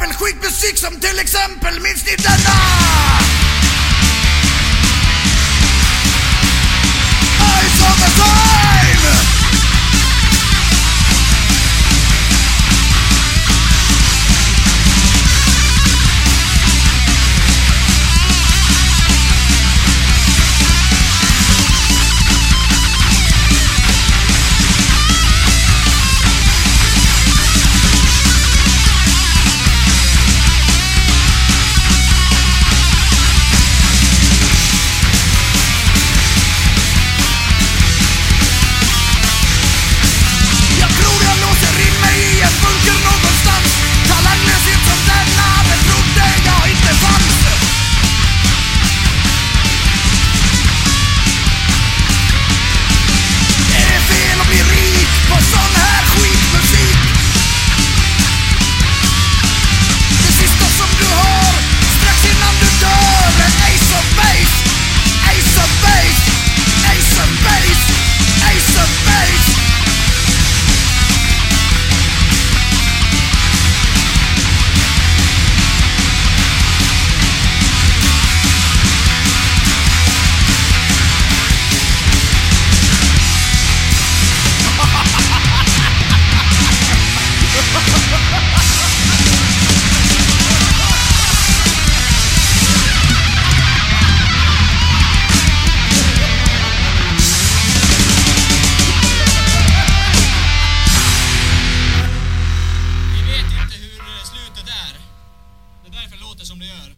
exempel skitmusik som till exempel Minns ni denna?